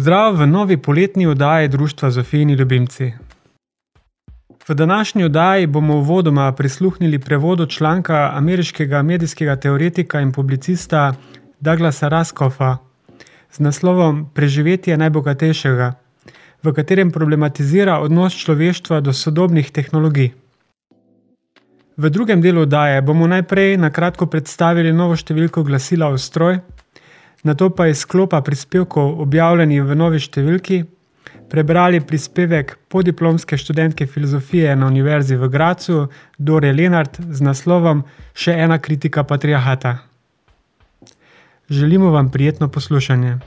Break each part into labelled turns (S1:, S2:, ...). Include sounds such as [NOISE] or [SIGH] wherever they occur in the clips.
S1: Pozdrav v novi poletni oddaji Društva Zofijni ljubimci. V današnji oddaji bomo uvodoma prisluhnili prevodu članka ameriškega medijskega teoretika in publicista Douglasa Raskoffa z naslovom Preživetje najbogatejšega, v katerem problematizira odnos človeštva do sodobnih tehnologij. V drugem delu oddaje bomo najprej na kratko predstavili novo številko glasila Ostroj, na to pa iz sklopa prispevkov, objavljenih v novi številki, prebrali prispevek podiplomske študentke filozofije na Univerzi v Gracu, Dore Lenart, z naslovom Še ena kritika patriarhata. Želimo vam prijetno poslušanje.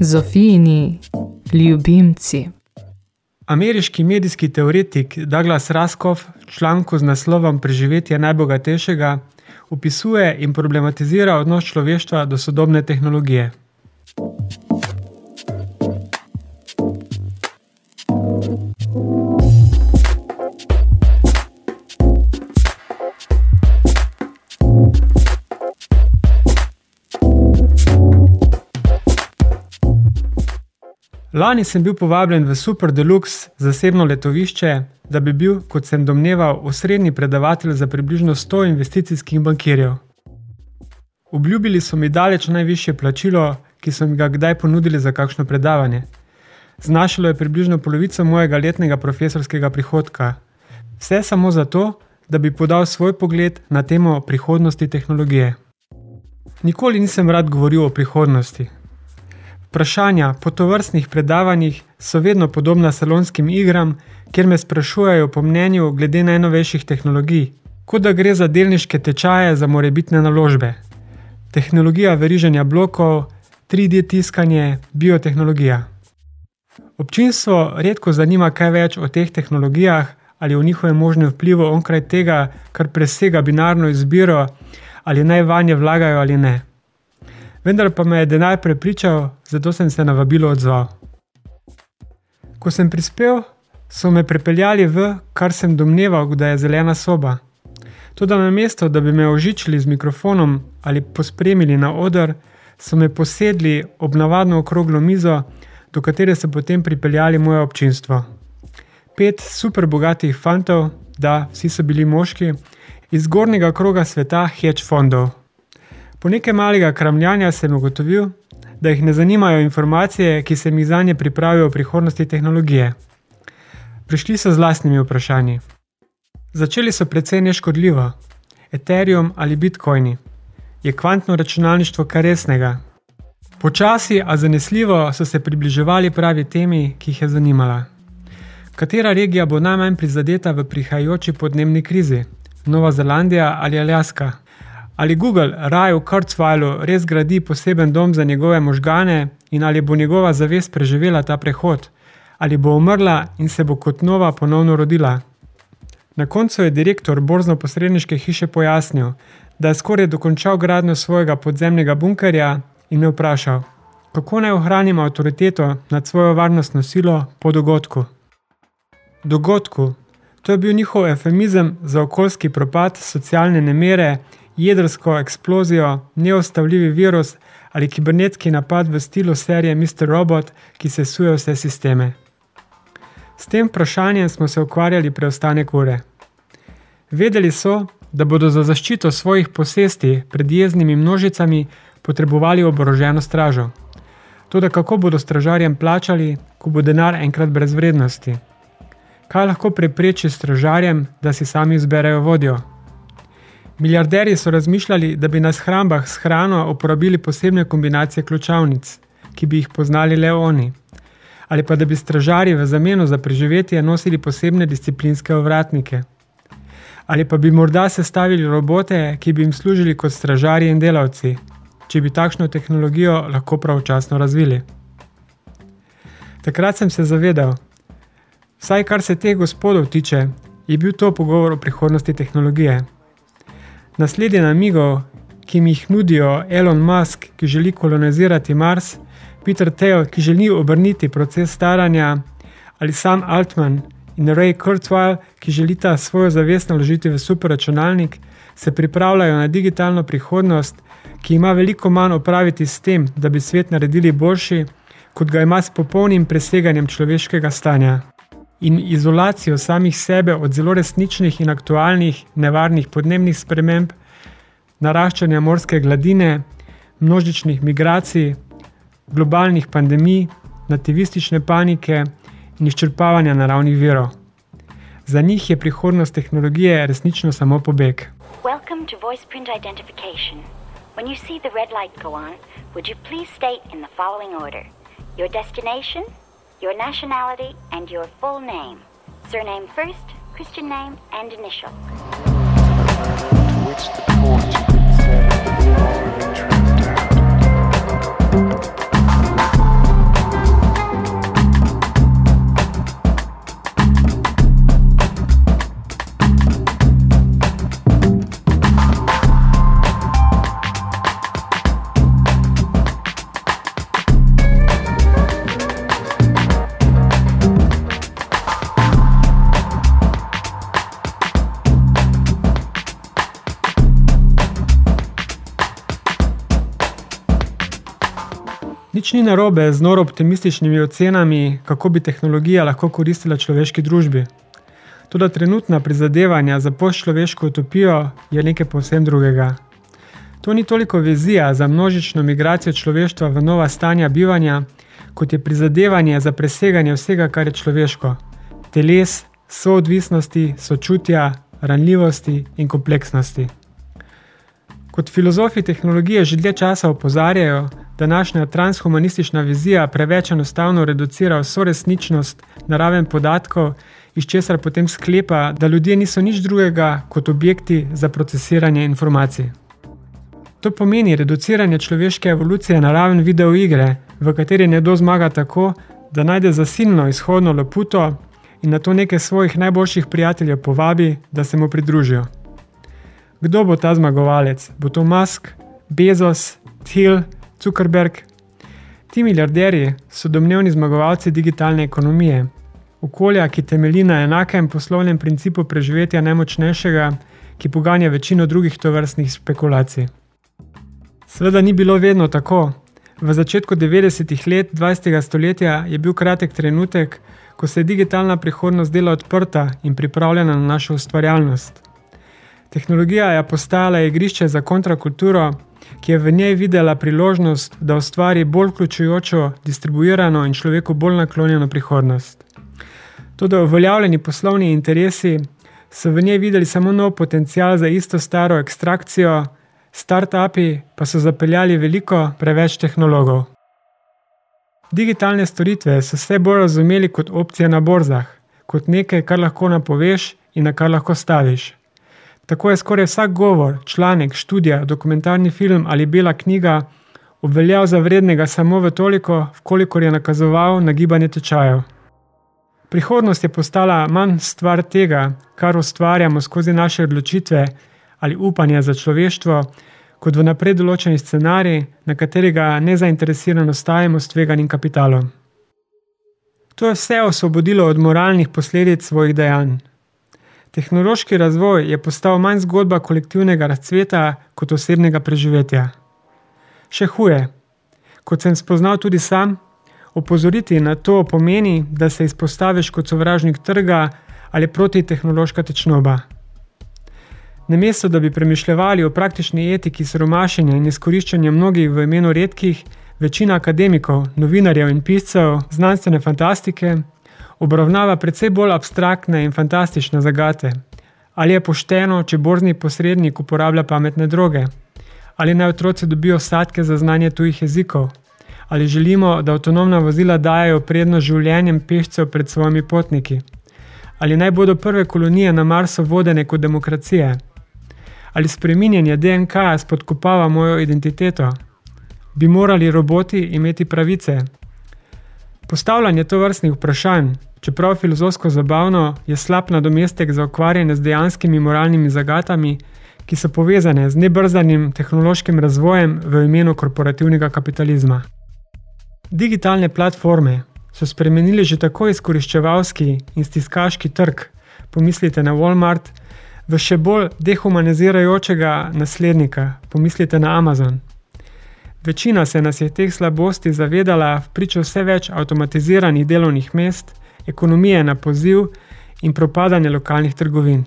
S2: Zofijini ljubimci.
S1: Ameriški medijski teoretik Douglas Raskoff v članku z naslovom Preživetje najbogatejšega opisuje in problematizira odnos človeštva do sodobne tehnologije. Lani sem bil povabljen v Super Deluxe zasebno letovišče, da bi bil, kot sem domneval, osrednji predavatelj za približno 100 investicijskih bankirjev. Obljubili so mi daleč najvišje plačilo, ki so mi ga kdaj ponudili za kakšno predavanje. Znašalo je približno polovico mojega letnega profesorskega prihodka. Vse samo zato, da bi podal svoj pogled na temo prihodnosti tehnologije. Nikoli nisem rad govoril o prihodnosti. Vprašanja po tovrstnih predavanjih so vedno podobna salonskim igram, kjer me sprašujejo po mnenju glede najnovejših tehnologij, kot da gre za delniške tečaje za morebitne naložbe. Tehnologija veriženja blokov, 3D tiskanje, biotehnologija. Občinstvo redko zanima kaj več o teh tehnologijah ali o njihovem možnem vplivu onkraj tega, kar presega binarno izbiro, ali naj vanje vlagajo ali ne. Vendar pa me je denar prepričal, zato sem se na vabilo odzval. Ko sem prispel, so me pripeljali v, kar sem domneval, da je zelena soba. Tudi na mesto, da bi me ožičili z mikrofonom ali pospremili na oder, so me posedli ob navadno okroglo mizo, do katere so potem pripeljali moje občinstvo. Pet super bogatih fantov, da vsi so bili moški, iz zgornjega kroga sveta hedge fondov. Po nekaj malega kramljanja sem ugotovil, da jih ne zanimajo informacije, ki sem jih za nje pripravil o prihodnosti tehnologije. Prišli so z lastnimi vprašanji. Začeli so precej neškodljivo. Ethereum ali Bitcoini. Je kvantno računalništvo kar resnega? Počasi, a zanesljivo so se približevali pravi temi, ki jih je zanimala. Katera regija bo najmanj prizadeta v prihajajoči podnebni krizi? Nova Zelandija ali Aljaska? Ali Google raj v Kurzweilu res gradi poseben dom za njegove možgane in ali bo njegova zavest preživela ta prehod? Ali bo umrla in se bo kot nova ponovno rodila? Na koncu je direktor borzno-posredniške hiše pojasnil, da je skoraj dokončal gradnjo svojega podzemnega bunkerja in me vprašal, kako naj ohranim avtoriteto nad svojo varnostno silo po dogodku. Dogodku. To je bil njihov efemizem za okoljski propad, socialne nemere, jedrsko eksplozijo, neostavljivi virus ali kibernetski napad v stilu serije Mr. Robot, ki se suje vse sisteme. S tem vprašanjem smo se ukvarjali preostanek ure. Vedeli so, da bodo za zaščito svojih posesti pred jeznimi množicami potrebovali oboroženo stražo. Toda kako bodo stražarjem plačali, ko bo denar enkrat brez vrednosti? Kaj lahko prepreči stražarjem, da si sami izberejo vodjo? Milijarderji so razmišljali, da bi na shrambah s hrano uporabili posebne kombinacije ključavnic, ki bi jih poznali le oni. Ali pa da bi stražarji v zameno za preživetje nosili posebne disciplinske ovratnike. Ali pa bi morda sestavili robote, ki bi jim služili kot stražarji in delavci, če bi takšno tehnologijo lahko pravočasno razvili. Takrat sem se zavedal, vsaj kar se teh gospodov tiče, je bil to pogovor o prihodnosti tehnologije. Naslednje namigov, ki mi jih nudijo Elon Musk, ki želi kolonizirati Mars, Peter Thiel, ki želi obrniti proces staranja, ali sam Altman in Ray Kurzweil, ki želita svojo zavest naložiti v superračunalnik, se pripravljajo na digitalno prihodnost, ki ima veliko manj opraviti s tem, da bi svet naredili boljši, kot ga ima s popolnim preseganjem človeškega stanja in izolacijo samih sebe od zelo resničnih in aktualnih nevarnih podnebnih sprememb, naraščanja morske gladine, množičnih migracij, globalnih pandemij, nativistične panike in izčrpavanja naravnih virov. Za njih je prihodnost tehnologije resnično samo pobeg. Welcome to voice print identification. When you see the red light go on, would you please state in the following order your destination, your nationality, and your full name. Surname first, Christian name, and initial. Nič ni narobe z noro optimističnimi ocenami, kako bi tehnologija lahko koristila človeški družbi. Toda trenutna prizadevanja za postčloveško utopijo je nekaj povsem drugega. To ni toliko vizija za množično migracijo človeštva v nova stanja bivanja, kot je prizadevanje za preseganje vsega, kar je človeško: teles, soodvisnosti, sočutja, ranljivosti in kompleksnosti. Kot filozofi tehnologije že dlje časa opozarjajo, današnja transhumanistična vizija preveč enostavno reducira vso resničnost naraven podatkov, iz česar potem sklepa, da ljudje niso nič drugega kot objekti za procesiranje informacij. To pomeni reduciranje človeške evolucije na raven videoigre, v kateri nekdo zmaga tako, da najde zasilno izhodno leputo in na to nekaj svojih najboljših prijateljev povabi, da se mu pridružijo. Kdo bo ta zmagovalec? Bo to Musk, Bezos, Thiel, Zuckerberg. Ti milijarderji so domnevni zmagovalci digitalne ekonomije, okolja, ki temelji na enakem poslovnem principu preživetja najmočnejšega, ki poganja večino drugih tovrstnih spekulacij. Sveda ni bilo vedno tako. V začetku 90-ih let 20. stoletja je bil kratek trenutek, ko se je digitalna prihodnost dela odprta in pripravljena na našo ustvarjalnost. Tehnologija je postala igrišče za kontrakulturo, ki je v njej videla priložnost, da ustvari bolj vključujočo, distribuirano in človeku bolj naklonjeno prihodnost. Tudi uveljavljeni poslovni interesi so v njej videli samo nov potencial za isto staro ekstrakcijo, start-upi pa so zapeljali veliko preveč tehnologov. Digitalne storitve so vse bolj razumeli kot opcije na borzah, kot nekaj, kar lahko napoveš in na kar lahko staviš. Tako je skoraj vsak govor, članek, študija, dokumentarni film ali bela knjiga obveljal za vrednega samo v toliko, kolikor je nakazoval na gibanje tečajev. Prihodnost je postala manj stvar tega, kar ustvarjamo skozi naše odločitve ali upanje za človeštvo, kot v naprej določeni scenarij, na katerega nezainteresirano stajemo s tveganim kapitalom. To je vse osvobodilo od moralnih posledic svojih dejanj. Tehnološki razvoj je postal manj zgodba kolektivnega razcveta kot osebnega preživetja. Še huje, kot sem spoznal tudi sam, opozoriti na to pomeni, da se izpostaviš kot sovražnik trga ali protitehnološka tečnoba. Namesto da bi premišljali o praktični etiki siromašenja in izkoriščanja mnogih v imenu redkih, večina akademikov, novinarjev in piscev znanstvene fantastike obravnava precej bolj abstraktne in fantastične zagate. Ali je pošteno, če borzni posrednik uporablja pametne droge? Ali naj otroci dobijo sadke za znanje tujih jezikov? Ali želimo, da avtonomna vozila dajo prednost življenjem pešcev pred svojimi potniki? Ali naj bodo prve kolonije na Marsu vodene kot demokracije? Ali spreminjanje DNK spodkopava mojo identiteto? Bi morali roboti imeti pravice? Postavljanje to vrstnih vprašanj, čeprav filozofsko zabavno, je slab nadomestek za ukvarjanje z dejanskimi moralnimi zagatami, ki so povezane z nebrzanim tehnološkim razvojem v imenu korporativnega kapitalizma. Digitalne platforme so spremenili že tako izkoriščevalski in stiskaški trg, pomislite na Walmart, v še bolj dehumanizirajočega naslednika, pomislite na Amazon. Večina se nas je teh slabosti zavedala v pričo vse več avtomatiziranih delovnih mest, ekonomije na poziv in propadanje lokalnih trgovin.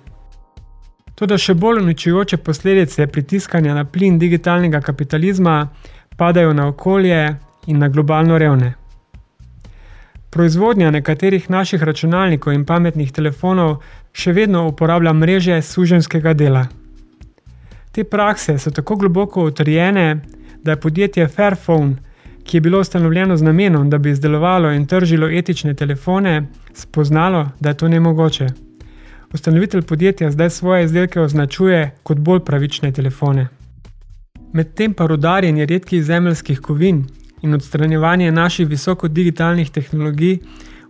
S1: Toda še bolj uničujoče posledice pritiskanja na plin digitalnega kapitalizma padajo na okolje in na globalno revne. Proizvodnja nekaterih naših računalnikov in pametnih telefonov še vedno uporablja mreže suženskega dela. Te prakse so tako globoko utrjene, da je podjetje Fairphone, ki je bilo ustanovljeno z namenom, da bi izdelovalo in tržilo etične telefone, spoznalo, da je to nemogoče. Ustanovitelj podjetja zdaj svoje izdelke označuje kot bolj pravične telefone. Medtem pa rudarjenje redkih zemeljskih kovin in odstranjevanje naših visoko digitalnih tehnologij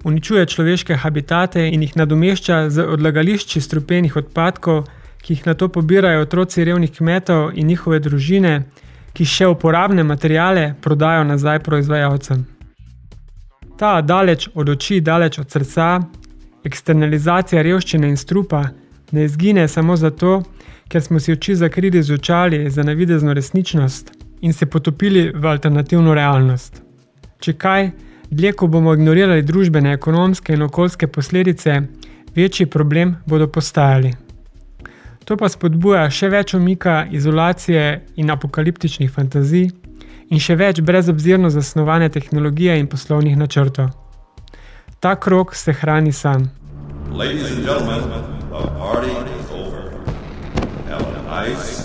S1: uničuje človeške habitate in jih nadomešča z odlagališči strupenih odpadkov, ki jih na to pobirajo otroci revnih kmetov in njihove družine, ki še uporabne materijale prodajo nazaj proizvajalcem. Ta daleč od oči, daleč od srca, eksternalizacija revščine in strupa ne izgine samo zato, ker smo si oči zakrili z očali za navidezno resničnost in se potopili v alternativno realnost. Če kaj, dlje ko bomo ignorirali družbene, ekonomske in okoljske posledice, večji problem bodo postajali. To pa spodbuja še več omika, izolacije in apokaliptičnih fantazij in še več brezobzirno zasnovane tehnologije in poslovnih načrtov. Ta krok se hrani sam. Ladies and gentlemen, the party is over. Have a nice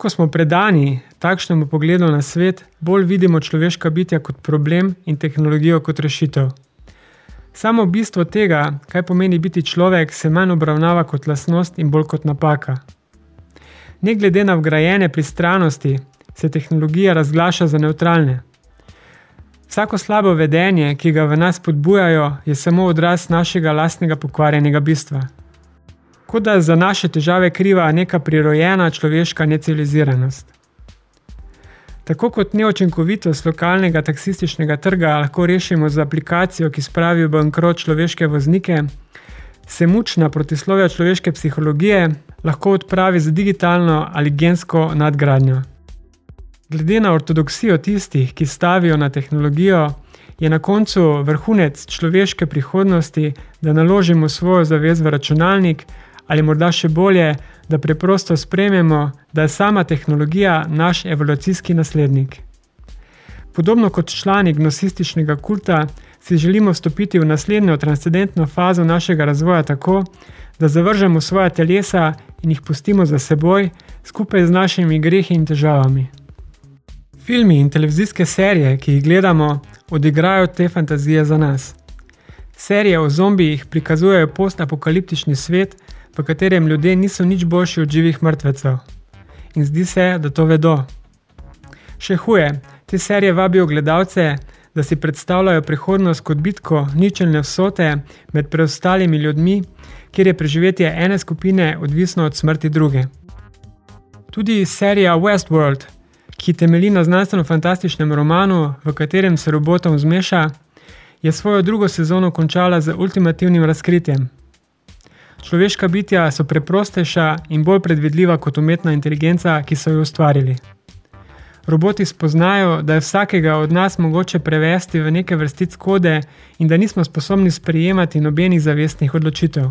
S1: ko smo predani takšnemu pogledu na svet, bolj vidimo človeška bitja kot problem in tehnologijo kot rešitev. Samo bistvo tega, kaj pomeni biti človek, se manj obravnava kot lasnost in bolj kot napaka. Ne glede na vgrajene pristranosti, se tehnologija razglaša za neutralne. Vsako slabo vedenje, ki ga v nas podbujajo, je samo odraz našega lastnega pokvarjenega bistva. Kot da je za naše težave kriva neka prirojena človeška neciviliziranost. Tako kot neočinkovitost lokalnega taksističnega trga lahko rešimo z aplikacijo, ki spravi v bankrot človeške voznike, se mučna protislovja človeške psihologije lahko odpravi z digitalno ali gensko nadgradnjo. Glede na ortodoksijo tistih, ki stavijo na tehnologijo, je na koncu vrhunec človeške prihodnosti, da naložimo svojo zavez v računalnik ali morda še bolje, da preprosto sprememo, da je sama tehnologija naš evolucijski naslednik. Podobno kot člani gnosističnega kulta, si želimo vstopiti v naslednjo transcendentno fazo našega razvoja tako, da zavržemo svoje telesa in jih pustimo za seboj, skupaj z našimi grehi in težavami. Filmi in televizijske serije, ki jih gledamo, odigrajo te fantazije za nas. Serije o zombijih prikazujejo post-apokaliptični svet, v katerem ljudje niso nič boljši od živih mrtvecev. In zdi se, da to vedo. Še huje, te serije vabijo gledalce, da si predstavljajo prihodnost kot bitko ničelne vsote med preostalimi ljudmi, kjer je preživetje ene skupine odvisno od smrti druge. Tudi serija Westworld, ki temelji na znanstveno-fantastičnem romanu, v katerem se robotom zmeša, je svojo drugo sezono končala z ultimativnim razkritjem. Človeška bitja so preprostejša in bolj predvidljiva kot umetna inteligenca, ki so jo ustvarili. Roboti spoznajo, da je vsakega od nas mogoče prevesti v neke vrstic kode in da nismo sposobni sprejemati nobenih zavestnih odločitev.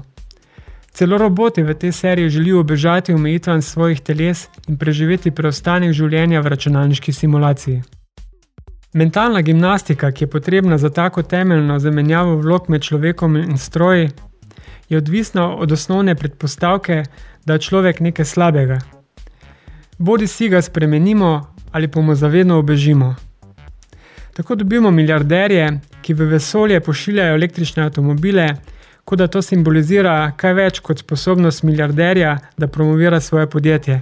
S1: Celo roboti v tej seriji želijo obežati omejitvam svojih teles in preživeti preostanek življenja v računalniški simulaciji. Mentalna gimnastika, ki je potrebna za tako temeljno zamenjavo vlog med človekom in stroji, je odvisna od osnovne predpostavke, da je človek nekaj slabega. Bodi si ga spremenimo ali pa mu zavedno obežimo. Tako dobimo milijarderje, ki v vesolje pošiljajo električne avtomobile, kot da to simbolizira kaj več kot sposobnost milijarderja, da promovira svoje podjetje.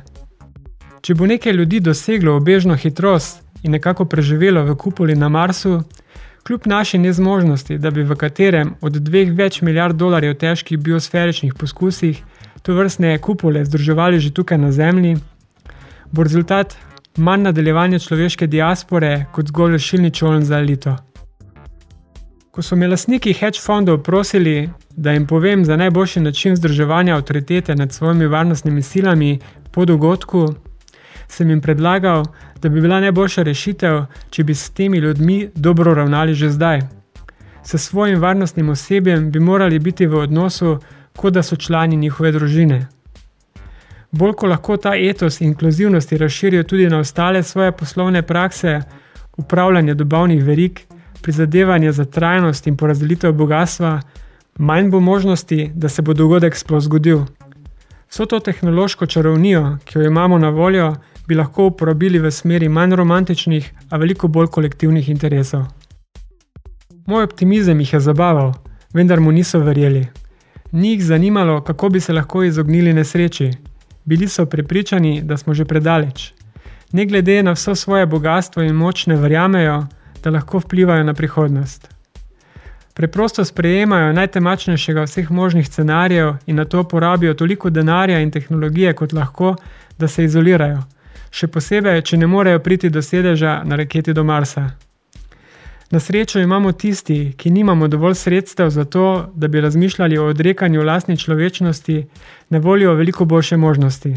S1: Če bo nekaj ljudi doseglo obežno hitrost in nekako preživelo v kupoli na Marsu, kljub naši nezmožnosti, da bi v katerem od dveh več milijard dolarjev težkih biosferičnih poskusih to vrstne kupole združevali že tukaj na Zemlji, bo rezultat manj nadaljevanje človeške diaspore kot zgolj rešilni čoln za elito. Ko so me lastniki hedge fondov prosili, da jim povem za najboljši način združevanja avtoritete nad svojimi varnostnimi silami po dogodku, sem jim predlagal, da bi bila najboljša rešitev, če bi s temi ljudmi dobro ravnali že zdaj. S svojim varnostnim osebjem bi morali biti v odnosu, kot da so člani njihove družine. Bolj ko lahko ta etos inkluzivnosti razširijo tudi na ostale svoje poslovne prakse, upravljanje dobavnih verig, prizadevanje za trajnost in porazdelitev bogatstva, manj bo možnosti, da se bo dogodek sploh zgodil. Vso to tehnološko čarovnijo, ki jo imamo na voljo, bi lahko uporabili v smeri manj romantičnih, a veliko bolj kolektivnih interesov. Moj optimizem jih je zabaval, vendar mu niso verjeli. Ni jih zanimalo, kako bi se lahko izognili nesreči, Bili so prepričani, da smo že predaleč. Ne glede na vso svoje bogatstvo in moč, ne verjamejo, da lahko vplivajo na prihodnost. Preprosto sprejemajo najtemačnejšega vseh možnih scenarijev in na to porabijo toliko denarja in tehnologije, kot lahko, da se izolirajo. Še posebej, če ne morejo priti do sedeža na raketi do Marsa. Na srečo imamo tisti, ki nimamo dovolj sredstev za to, da bi razmišljali o odrekanju lastni človečnosti, na voljo veliko boljše možnosti.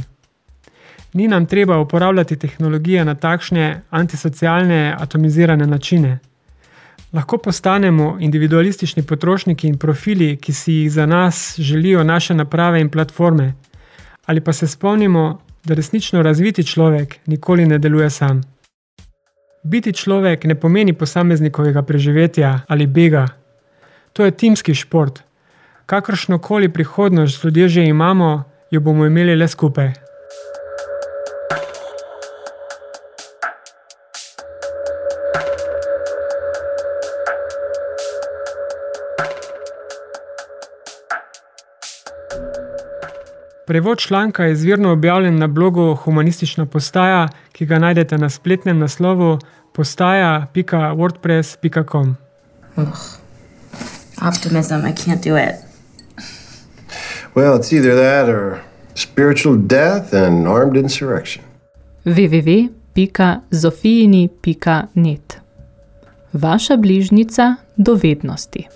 S1: Ni nam treba uporabljati tehnologije na takšne antisocialne, atomizirane načine. Lahko postanemo individualistični potrošniki in profili, ki si jih za nas želijo naše naprave in platforme, ali pa se spomnimo, da resnično razviti človek nikoli ne deluje sam. Biti človek ne pomeni posameznikovega preživetja ali bega. To je timski šport. Kakršno koli prihodnost ljudje že imamo, jo bomo imeli le skupaj. Prevod članka je izvirno objavljen na blogu Humanistična postaja, ki ga najdete na spletnem naslovu postaja.wordpress.com.
S3: Optimism, I can't do it.
S4: Well, it's either that or spiritual death and armed insurrection.
S2: www.zofijini.net Vaša bližnica dovednosti.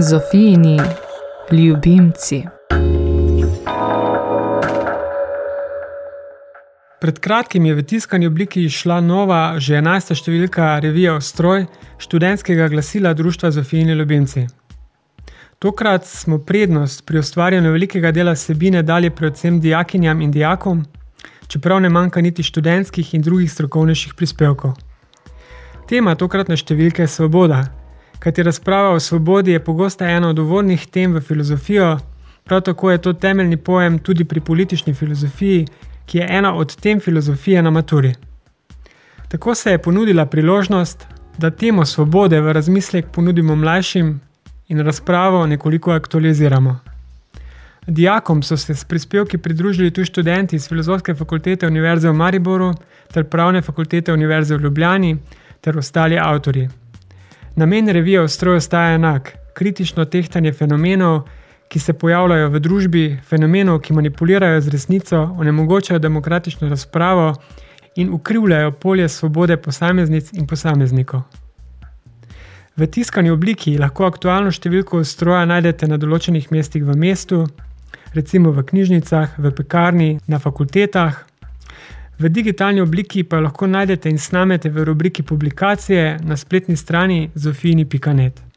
S2: Zofijini ljubimci.
S1: Pred kratkim je v tiskani obliki išla nova, že 11. številka revije Ostroj študentskega glasila Društva Zofijini ljubimci. Tokrat smo prednost pri ustvarjanju velikega dela sebine dali predvsem dijakinjam in dijakom, čeprav ne manjka niti študentskih in drugih strokovnejših prispevkov. Tema tokratne številke je svoboda, kajti razprava o svobodi je pogosto ena od uvodnih tem v filozofijo, prav tako je to temeljni pojem tudi pri politični filozofiji, ki je ena od tem filozofije na maturi. Tako se je ponudila priložnost, da temo svobode v razmislek ponudimo mlajšim in razpravo nekoliko aktualiziramo. Dijakom so se s prispevki pridružili tudi študenti iz Filozofske fakultete Univerze v Mariboru ter Pravne fakultete Univerze v Ljubljani ter ostali avtorji. Namen revije Ostroj ostaja enak: kritično tehtanje fenomenov, ki se pojavljajo v družbi, fenomenov, ki manipulirajo z resnico, onemogočajo demokratično razpravo in ukrivljajo polje svobode posameznic in posameznikov. V tiskani obliki lahko aktualno številko Ostroja najdete na določenih mestih v mestu, recimo v knjižnicah, v pekarni, na fakultetah, V digitalni obliki pa lahko najdete in snamete v rubriki publikacije na spletni strani zofini.net.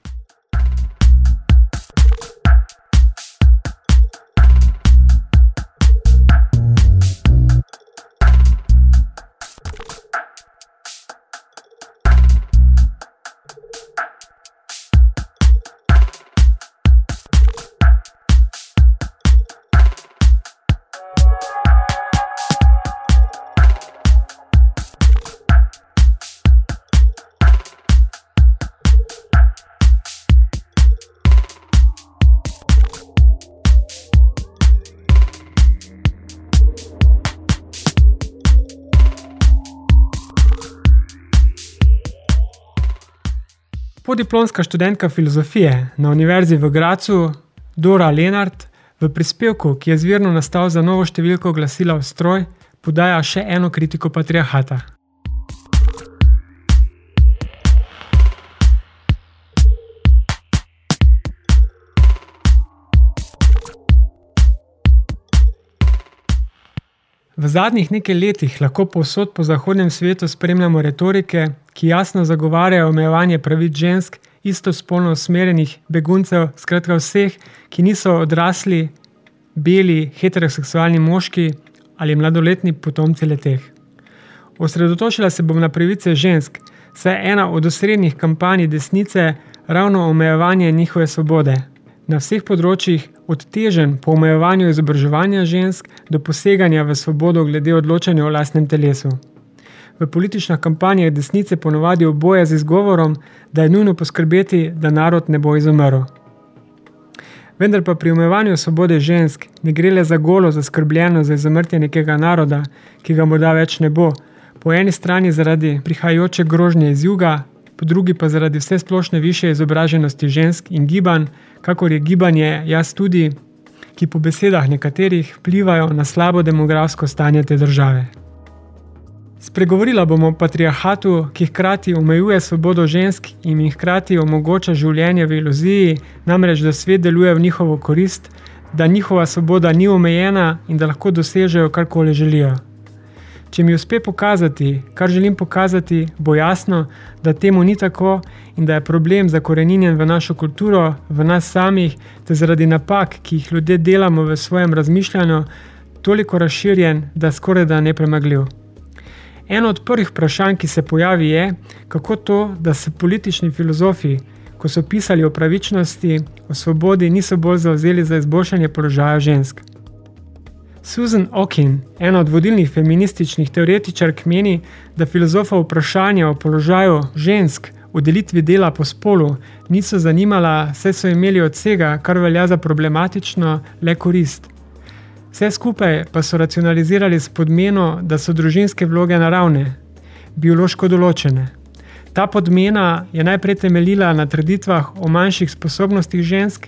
S1: Podiplomska študentka filozofije na Univerzi v Gracu, Dora Lenart, v prispevku, ki je zvirno nastal za novo številko glasila v stroj, podaja še eno kritiko patriarhata. V zadnjih nekaj letih lahko povsod po zahodnem svetu spremljamo retorike, ki jasno zagovarjajo omejevanje pravic žensk, istospolno usmerjenih beguncev, skratka vseh, ki niso odrasli, beli, heteroseksualni moški ali mladoletni potomci leteh. Osredotočila se bom na pravice žensk, saj je ena od osrednjih kampanj desnice ravno omejevanje njihove svobode. Na vseh področjih, od teženj po omejevanju izobraževanja žensk do poseganja v svobodo glede odločanja o lastnem telesu. V političnih kampanjah desnice ponovadi oboje z izgovorom, da je nujno poskrbeti, da narod ne bo izumrl. Vendar pa pri omejevanju svobode žensk ne gre le za golo zaskrbljeno za izumrtje nekega naroda, ki ga morda več ne bo, po eni strani zaradi prihajajoče grožnje iz juga, po drugi pa zaradi vse splošne više izobraženosti žensk in gibanj, kakor je gibanje jaz tudi, ki po besedah nekaterih vplivajo na slabo demografsko stanje te države. Spregovorila bomo o patriarhatu, ki hkrati omejuje svobodo žensk in jim hkrati omogoča življenje v iluziji, namreč da svet deluje v njihovo korist, da njihova svoboda ni omejena in da lahko dosežejo karkoli želijo. Če mi uspe pokazati, kar želim pokazati, bo jasno, da temu ni tako in da je problem zakoreninjen v našo kulturo, v nas samih, te zaradi napak, ki jih ljudje delamo v svojem razmišljanju, toliko razširjen, da skoraj da nepremagljiv. Eno od prvih vprašanj, ki se pojavi, je, kako to, da se politični filozofi, ko so pisali o pravičnosti, o svobodi, niso bolj zauzeli za izboljšanje položaja žensk. Susan Okin, ena od vodilnih feminističnih teoretičark, meni, da filozofa vprašanja o položaju žensk v delitvi dela po spolu niso zanimala, saj so imeli od vsega, kar velja za problematično, le korist. Vse skupaj pa so racionalizirali s podmeno, da so družinske vloge naravne, biološko določene. Ta podmena je najprej temeljila na trditvah o manjših sposobnostih žensk,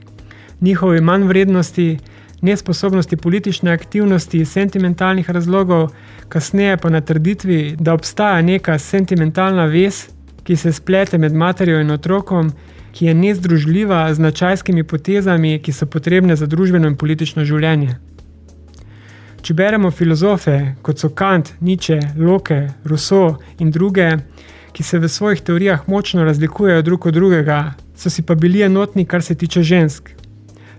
S1: njihovi manj vrednosti, nesposobnosti politične aktivnosti iz sentimentalnih razlogov, kasneje pa na trditvi, da obstaja neka sentimentalna vez, ki se splete med materjo in otrokom, ki je nezdružljiva z načajskimi potezami, ki so potrebne za družbeno in politično življenje. Če beremo filozofe, kot so Kant, Nietzsche, Locke, Rousseau in druge, ki se v svojih teorijah močno razlikujejo drug od drugega, so si pa bili enotni, kar se tiče žensk,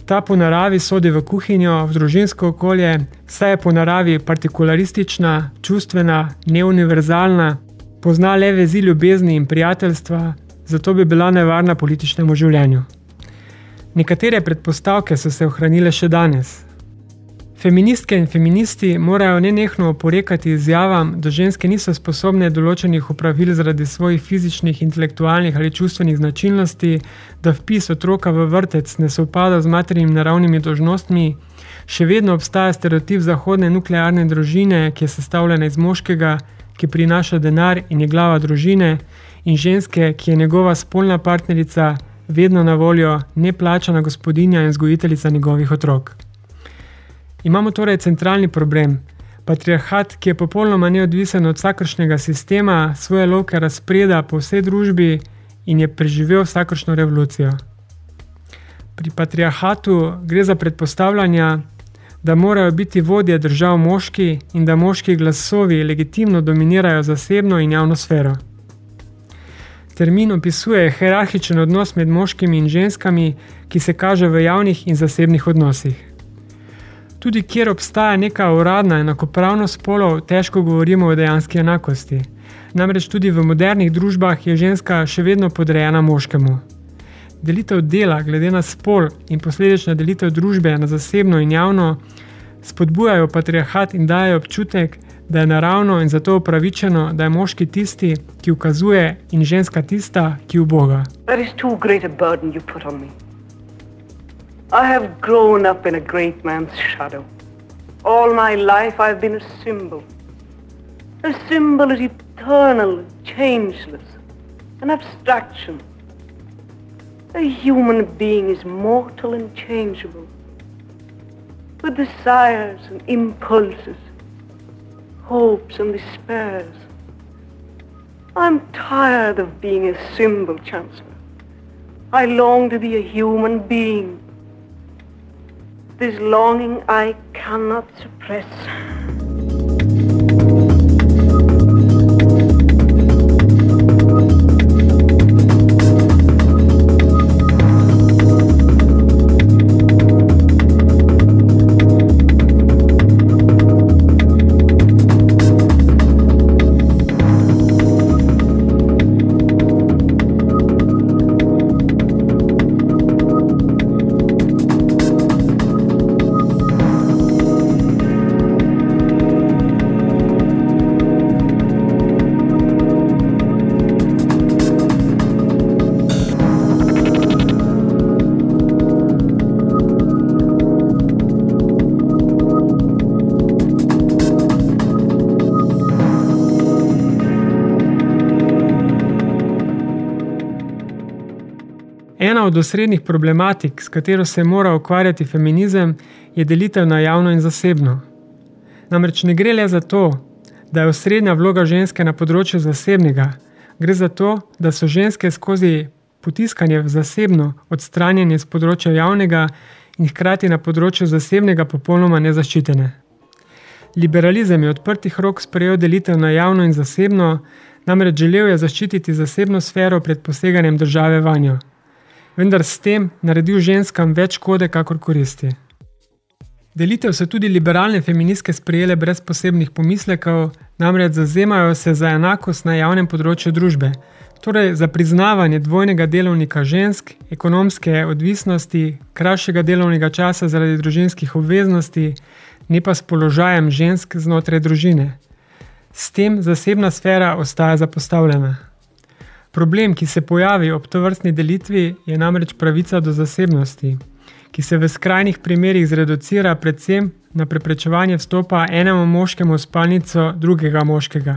S1: Ta po naravi sodi v kuhinjo, v družinsko okolje, saj je po naravi partikularistična, čustvena, neuniverzalna, pozna le vezi ljubezni in prijateljstva, zato bi bila nevarna političnemu življenju. Nekatere predpostavke so se ohranile še danes, Feministke in feministi morajo nenehno oporekati izjavam, da ženske niso sposobne določenih upravil zaradi svojih fizičnih, intelektualnih ali čustvenih značilnosti, da vpis otroka v vrtec ne sovpada z maternimi naravnimi dožnostmi. Še vedno obstaja stereotip zahodne nuklearne družine, ki je sestavljena iz moškega, ki prinaša denar in je glava družine, in ženske, ki je njegova spolna partnerica, vedno na voljo, neplačana gospodinja in zgojiteljica njegovih otrok. Imamo torej centralni problem. Patriarhat, ki je popolnoma neodvisen od vsakršnega sistema, svoje loke razpreda po vsej družbi in je preživel vsakršno revolucijo. Pri patriarhatu gre za predpostavljanja, da morajo biti vodje držav moški in da moški glasovi legitimno dominirajo zasebno in javno sfero. Termin opisuje hierarhičen odnos med moškimi in ženskami, ki se kaže v javnih in zasebnih odnosih. Tudi kjer obstaja neka uradna enakopravnost spolov, težko govorimo o dejanski enakosti. Namreč tudi v modernih družbah je ženska še vedno podrejena moškemu. Delitev dela glede na spol in posledična delitev družbe na zasebno in javno spodbujajo patriarhat in dajo občutek, da je naravno in zato upravičeno, da je moški tisti, ki ukazuje in ženska tista, ki uboga. That is too great a burden you put on me. I have grown up in a great man's shadow. All my life I've been a symbol. A symbol is eternal, changeless, an abstraction.
S5: A human being is mortal and changeable, with desires and impulses, hopes and despairs. I'm tired of being a symbol, Chancellor. I long to be a human being. This longing I cannot suppress.
S1: Ena od osrednjih problematik, s katero se mora ukvarjati feminizem, je delitev na javno in zasebno. Namreč ne gre le za to, da je osrednja vloga ženske na področju zasebnega, gre za to, da so ženske skozi potiskanje v zasebno odstranjene z področja javnega in hkrati na področju zasebnega popolnoma nezaščitene. Liberalizem je odprtih rok sprejel delitev na javno in zasebno, namreč želel je zaščititi zasebno sfero pred poseganjem države vanjo vendar s tem naredil ženskam več škode, kakor koristi. Delitev so tudi liberalne feministke sprejele brez posebnih pomislekov, namreč zazemajo se za enakost na javnem področju družbe, torej za priznavanje dvojnega delovnika žensk, ekonomske odvisnosti, krajšega delovnega časa zaradi družinskih obveznosti, ne pa s položajem žensk znotraj družine. S tem zasebna sfera ostaja zapostavljena. Problem, ki se pojavi ob to vrstni delitvi, je namreč pravica do zasebnosti, ki se v skrajnih primerjih zreducira predvsem na preprečevanje vstopa enemu moškemu v spalnico drugega moškega.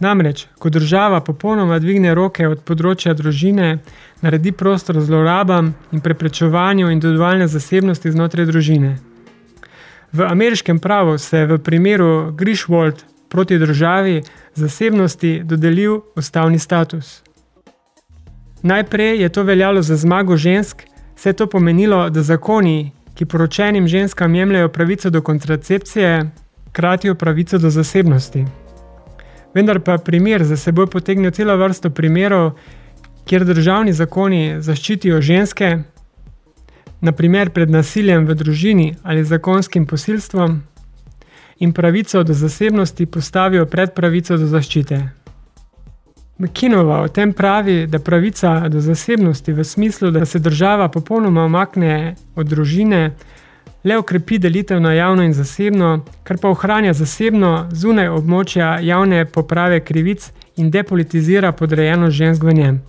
S1: Namreč, ko država popolnoma dvigne roke od področja družine, naredi prostor zlorabam in preprečevanju individualne zasebnosti znotraj družine. V ameriškem pravu se v primeru Grishwald proti državi zasebnosti dodelil ustavni status. Najprej je to veljalo za zmago žensk, se to pomenilo, da zakoni, ki poročenim ženskam jemljajo pravico do kontracepcije, kratijo pravico do zasebnosti. Vendar pa primer za seboj potegnil celo vrsto primerov, kjer državni zakoni zaščitijo ženske, naprimer pred nasiljem v družini ali zakonskim posilstvom, in pravico do zasebnosti postavijo pred pravico do zaščite. McKinnova o tem pravi, da pravica do zasebnosti v smislu, da se država popolnoma omakne od družine, le okrepi delitev na javno in zasebno, kar pa ohranja zasebno zunaj območja javne poprave krivic in depolitizira podrejeno žensk v njem.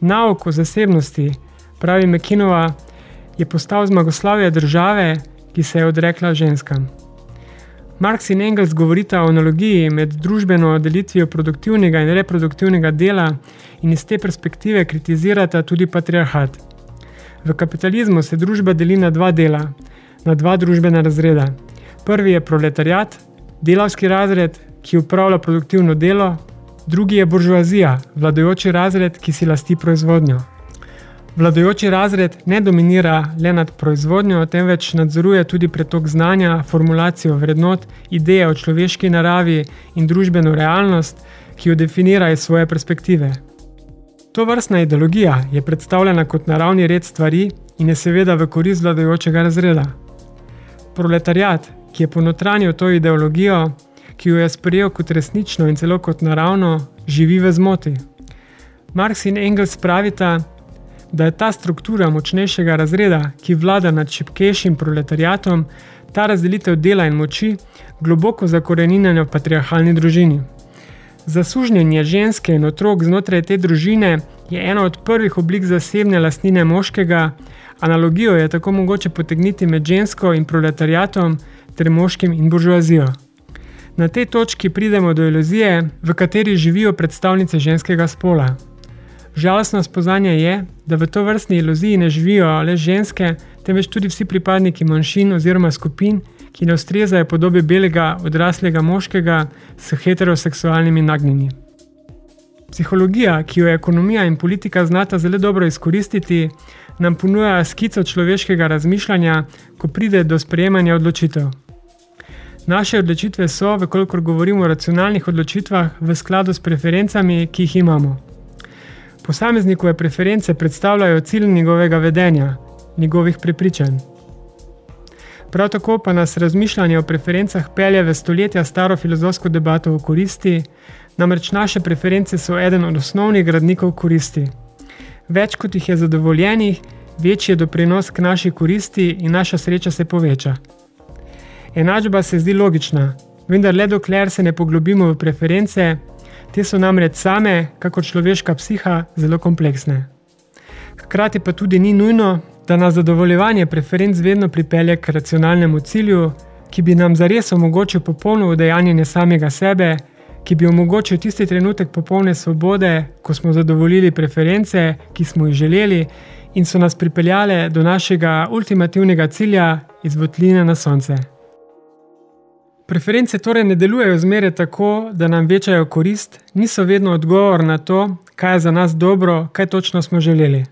S1: Nauk o zasebnosti, pravi McKinnova, je postal zmagoslavje države, ki se je odrekla ženskam. Marx in Engels govorita o analogiji med družbeno delitvijo produktivnega in reproduktivnega dela in iz te perspektive kritizirata tudi patriarhat. V kapitalizmu se družba deli na dva dela, na dva družbena razreda. Prvi je proletariat, delavski razred, ki upravlja produktivno delo, drugi je buržoazija, vladajoči razred, ki si lasti proizvodnjo. Vladajoči razred ne dominira le nad proizvodnjo, temveč nadzoruje tudi pretok znanja, formulacijo vrednot, ideje o človeški naravi in družbeno realnost, ki jo definira iz svoje perspektive. To vrstna ideologija je predstavljena kot naravni red stvari in je seveda v korist vladajočega razreda. Proletariat, ki je ponotranil to ideologijo, ki jo je sprejel kot resnično in celo kot naravno, živi v zmoti. Marx in Engels pravita, da je ta struktura močnejšega razreda, ki vlada nad šipkejšim proletariatom, ta razdelitev dela in moči, globoko zakoreninjena v patriarhalni družini. Zasužnjenje ženske in otrok znotraj te družine je ena od prvih oblik zasebne lastnine moškega, analogijo je tako mogoče potegniti med žensko in proletariatom ter moškim in buržoazijo. Na tej točki pridemo do iluzije, v kateri živijo predstavnice ženskega spola. Žalostno spoznanje je, da v to vrstni iluziji ne živijo le ženske, temveč tudi vsi pripadniki manjšin oziroma skupin, ki ne ustrezajo podobi belega odraslega moškega s heteroseksualnimi nagnjenji. Psihologija, ki jo ekonomija in politika znata zelo dobro izkoristiti, nam ponuja skico človeškega razmišljanja, ko pride do sprejemanja odločitev. Naše odločitve so, vekolikor govorimo o racionalnih odločitvah, v skladu s preferencami, ki jih imamo. Posameznikove preference predstavljajo cilj njegovega vedenja, njegovih prepričanj. Prav tako pa nas razmišljanje o preferencah pelje v stoletja staro filozofsko debato o koristi, namreč naše preference so eden od osnovnih gradnikov koristi. Več kot jih je zadovoljenih, večji je doprinos k naši koristi in naša sreča se poveča. Enačba se zdi logična, vendar le dokler se ne poglobimo v preference, te so namreč same, kako človeška psiha, zelo kompleksne. Hkrati pa tudi ni nujno, da nas zadovoljevanje preferenc vedno pripelje k racionalnemu cilju, ki bi nam zares omogočil popolno udejanjenje samega sebe, ki bi omogočil tisti trenutek popolne svobode, ko smo zadovoljili preference, ki smo jih želeli in so nas pripeljale do našega ultimativnega cilja izvotline na sonce. Preference torej ne delujejo zmeraj tako, da nam večajo korist, niso vedno odgovor na to, kaj je za nas dobro, kaj točno smo želeli.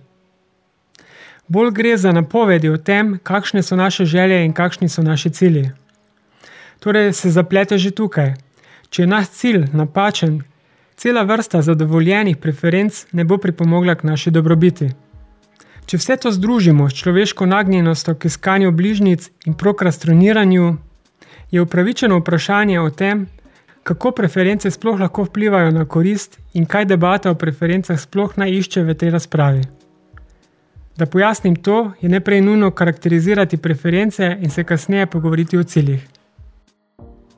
S1: Bolj gre za napovedi o tem, kakšne so naše želje in kakšni so naši cilji. Torej se zaplete že tukaj. Če je naš cilj napačen, cela vrsta zadovoljenih preferenc ne bo pripomogla k naši dobrobiti. Če vse to združimo s človeško nagnjenostjo k iskanju bližnjic in prokrastroniranju, je upravičeno vprašanje o tem, kako preference sploh lahko vplivajo na korist in kaj debata o preferencah sploh naj išče v tej razpravi. Da pojasnim to, je neprej nujno karakterizirati preference in se kasneje pogovoriti o ciljih.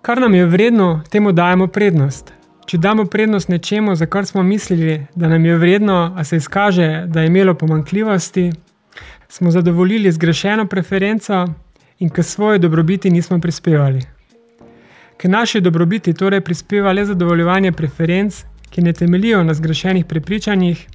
S1: Kar nam je vredno, temu dajemo prednost. Če damo prednost nečemu, za kar smo mislili, da nam je vredno, a se izkaže, da je imelo pomankljivosti, smo zadovoljili zgrešeno preferenco in k svoji dobrobiti nismo prispevali. K naši dobrobiti torej prispeva le zadovoljevanje preferenc, ki ne temelijo na zgrešenih prepričanjih,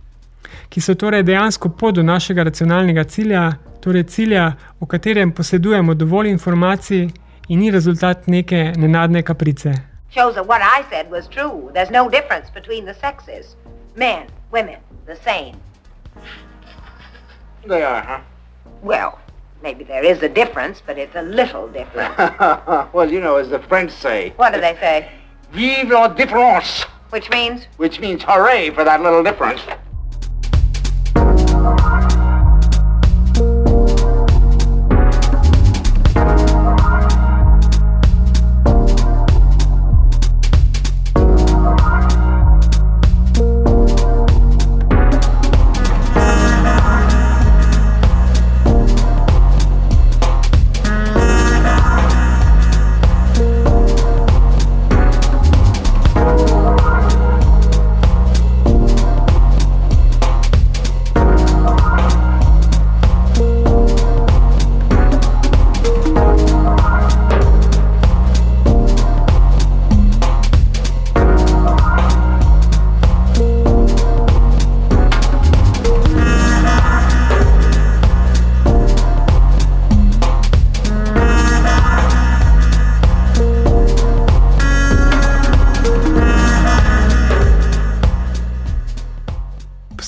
S1: ki so torej dejansko pot do našega racionalnega cilja, torej cilja, v katerem posedujemo dovolj informacij in ni rezultat neke nenadne kaprice.
S6: Shows that what I said was true. There's no difference between the sexes. Men, women, the same.
S7: They are, huh?
S6: Well, maybe there is a difference, but it's a little different. [LAUGHS]
S7: well, you know, as the French say.
S6: what do they say?
S7: Vive la différence!
S6: Which means?
S7: Which means hooray for that little difference.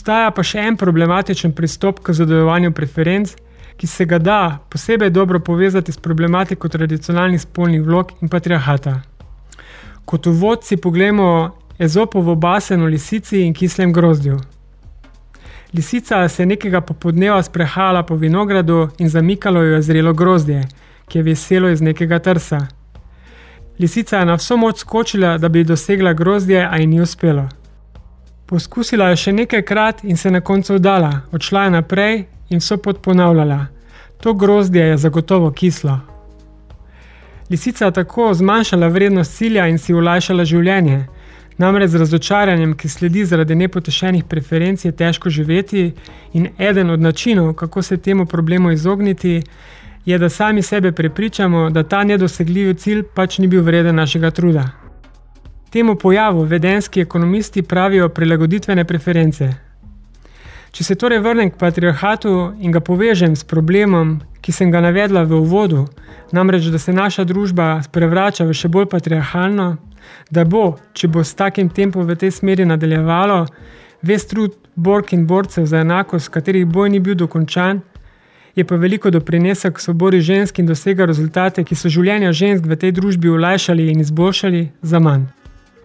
S1: Obstaja pa še en problematičen pristop k zadovoljevanju preferenc, ki se ga da posebej dobro povezati s problematiko tradicionalnih spolnih vlog in patriarhata. Kot uvod si poglejmo Ezopovo basen o lisici in kislem grozdju. Lisica se je nekega popodneva sprehajala po vinogradu in zamikalo jo je zrelo grozdje, ki je veselo iz nekega trsa. Lisica je na vso moč skočila, da bi dosegla grozdje, a ji ni uspelo. Poskusila je še nekajkrat in se na koncu oddala, odšla je naprej in vso pot ponavljala. To grozdje je zagotovo kislo. Lisica je tako zmanjšala vrednost cilja in si olajšala življenje. Namreč z razočaranjem, ki sledi zaradi nepotešenih preferenc, je težko živeti in eden od načinov, kako se temu problemu izogniti, je, da sami sebe prepričamo, da ta nedosegljiv cilj pač ni bil vreden našega truda. Temu pojavu vedenski ekonomisti pravijo prilagoditvene preference. Če se torej vrnem k patriarhatu in ga povežem s problemom, ki sem ga navedla v uvodu, namreč, da se naša družba sprevrača v še bolj patriarhalno, da bo, če bo s takim tempom v tej smeri nadaljevalo, ves trud bork in borcev za enakost, katerih boj ni bil dokončan, je pa veliko doprinesel k svobodi žensk in dosega rezultate, ki so življenja žensk v tej družbi olajšali in izboljšali za manj.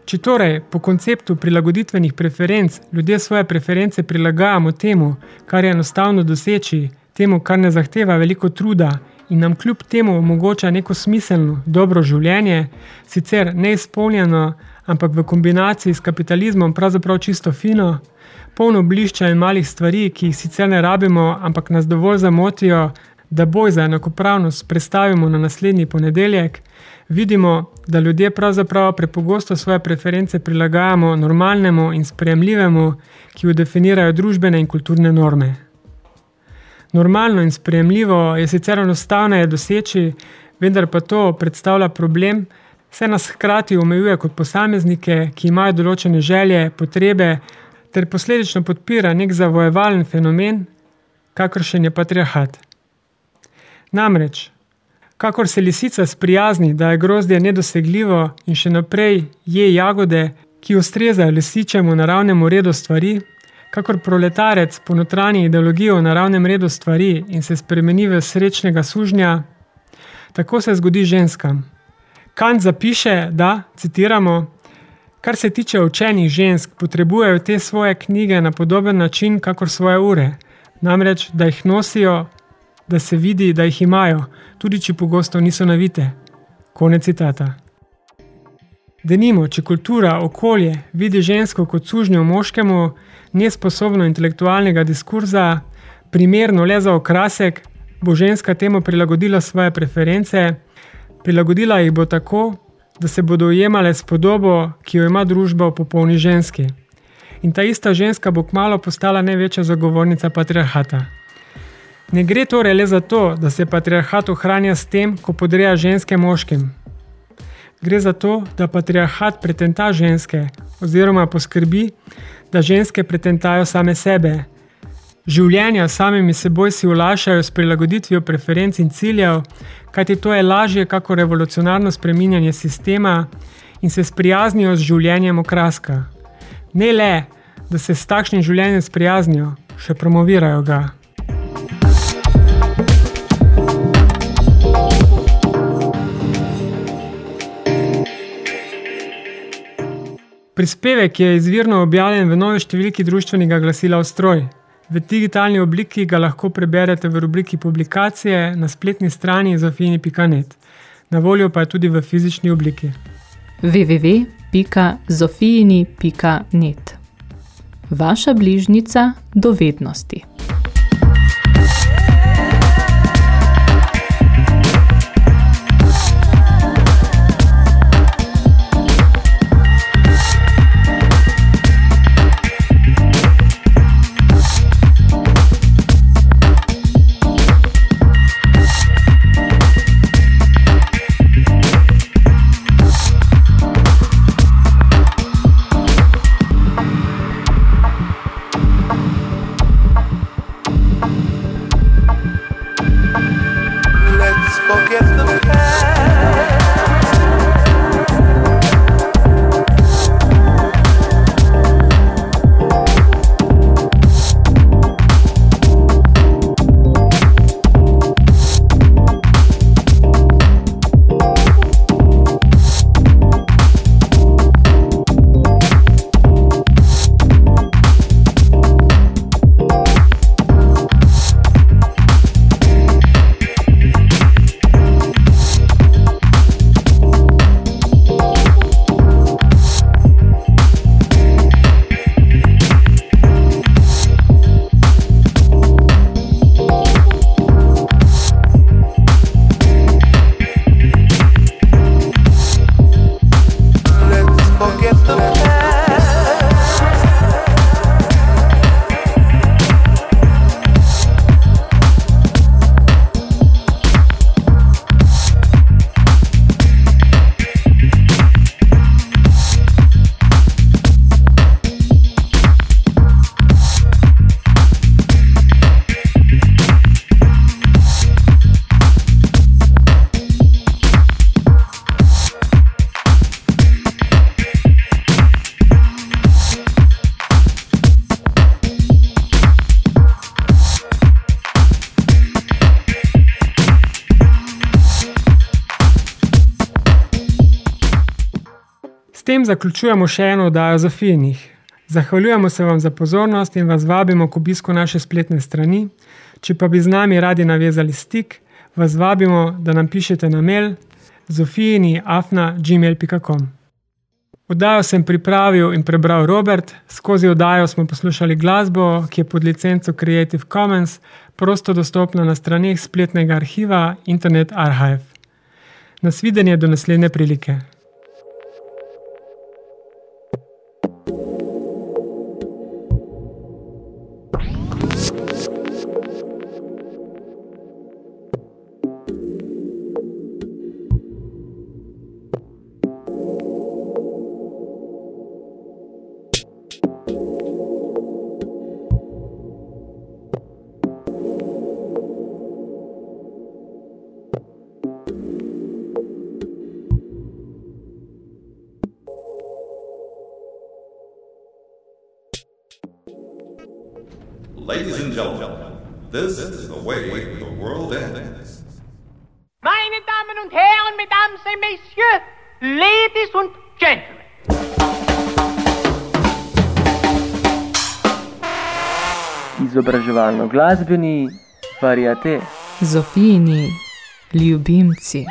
S1: Če torej po konceptu prilagoditvenih preferenc ljudje svoje preference prilagajamo temu, kar je enostavno doseči, temu, kar ne zahteva veliko truda in nam kljub temu omogoča neko smiselno, dobro življenje, sicer neizpolnjeno, ampak v kombinaciji s kapitalizmom pravzaprav čisto fino, polno blišča in malih stvari, ki jih sicer ne rabimo, ampak nas dovolj zamotijo, da boj za enakopravnost predstavimo na naslednji ponedeljek, vidimo, da ljudje pravzaprav prepogosto svoje preference prilagajamo normalnemu in sprejemljivemu, ki jo definirajo družbene in kulturne norme. Normalno in sprejemljivo je sicer enostavno doseči, vendar pa to predstavlja problem, saj nas hkrati omejuje kot posameznike, ki imajo določene želje, potrebe, ter posledično podpira nek zavojevalen fenomen, kakršen je patriarhat. Namreč, kakor se lisica sprijazni, da je grozdje nedosegljivo in še naprej je jagode, ki ustrezajo lisičemu naravnemu redu stvari, kakor proletarec ponotranji ideologijo v naravnem redu stvari in se spremeni v srečnega sužnja, tako se zgodi ženskam. Kant zapiše, da, citiramo, kar se tiče učenih žensk, potrebujejo te svoje knjige na podoben način, kakor svoje ure, namreč, da jih nosijo, da se vidi, da jih imajo, tudi če pogosto niso navite. Konec citata. Denimo, če kultura, okolje vidi žensko kot sužnjo moškemu, nesposobno intelektualnega diskurza, primerno le za okrasek, bo ženska temu prilagodila svoje preference, prilagodila jih bo tako, da se bodo ujemale s podobo, ki jo ima družba v popolni ženski. In ta ista ženska bo kmalo postala največja zagovornica patriarhata. Ne gre torej le za to, da se patriarhat ohranja s tem, ko podreja ženske moškim. Gre za to, da patriarhat pretenta ženske oziroma poskrbi, da ženske pretentajo same sebe. Življenja samimi seboj si ulašajo s prilagoditvijo preferenc in ciljev, kajti to je lažje kako revolucionarno spreminjanje sistema in se sprijaznijo z življenjem okraska. Ne le, da se s takšnim življenjem sprijaznijo, še promovirajo ga. Prispevek je izvirno objavljen v novi številki društvenega glasila Ostroj. V digitalni obliki ga lahko preberete v rubriki publikacije na spletni strani zofini.net. Na voljo pa je tudi v fizični obliki.
S2: www.zofini.net Vaša bližnica dovednosti.
S1: Tem zaključujemo še eno oddajo Zofijinih. Zahvaljujemo se vam za pozornost in vas vabimo k obisku naše spletne strani. Če pa bi z nami radi navezali stik, vas vabimo, da nam pišete na mail zofijini.afna.gmail.com. Oddajo sem pripravil in prebral Robert, skozi oddajo smo poslušali glasbo, ki je pod licenco Creative Commons, prosto dostopna na straneh spletnega arhiva Internet Archive. Nasvidenje do naslednje prilike.
S8: Glasbeni variate.
S2: Zofijini ljubimci.